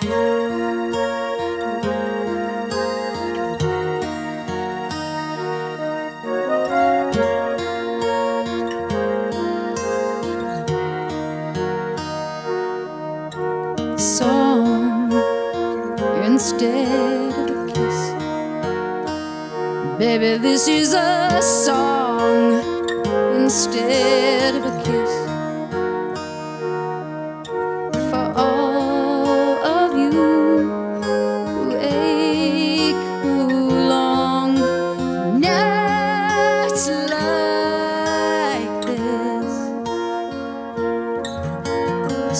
Song instead of a kiss. Baby, this is a song instead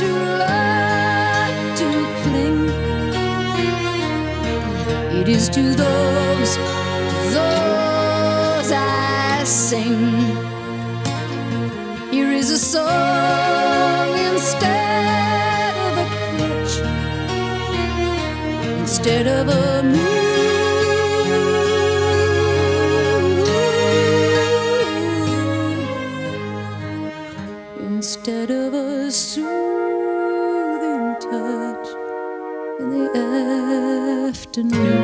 To cling. It is to those, those I sing. Here is a song instead of a crutch, instead of a afternoon.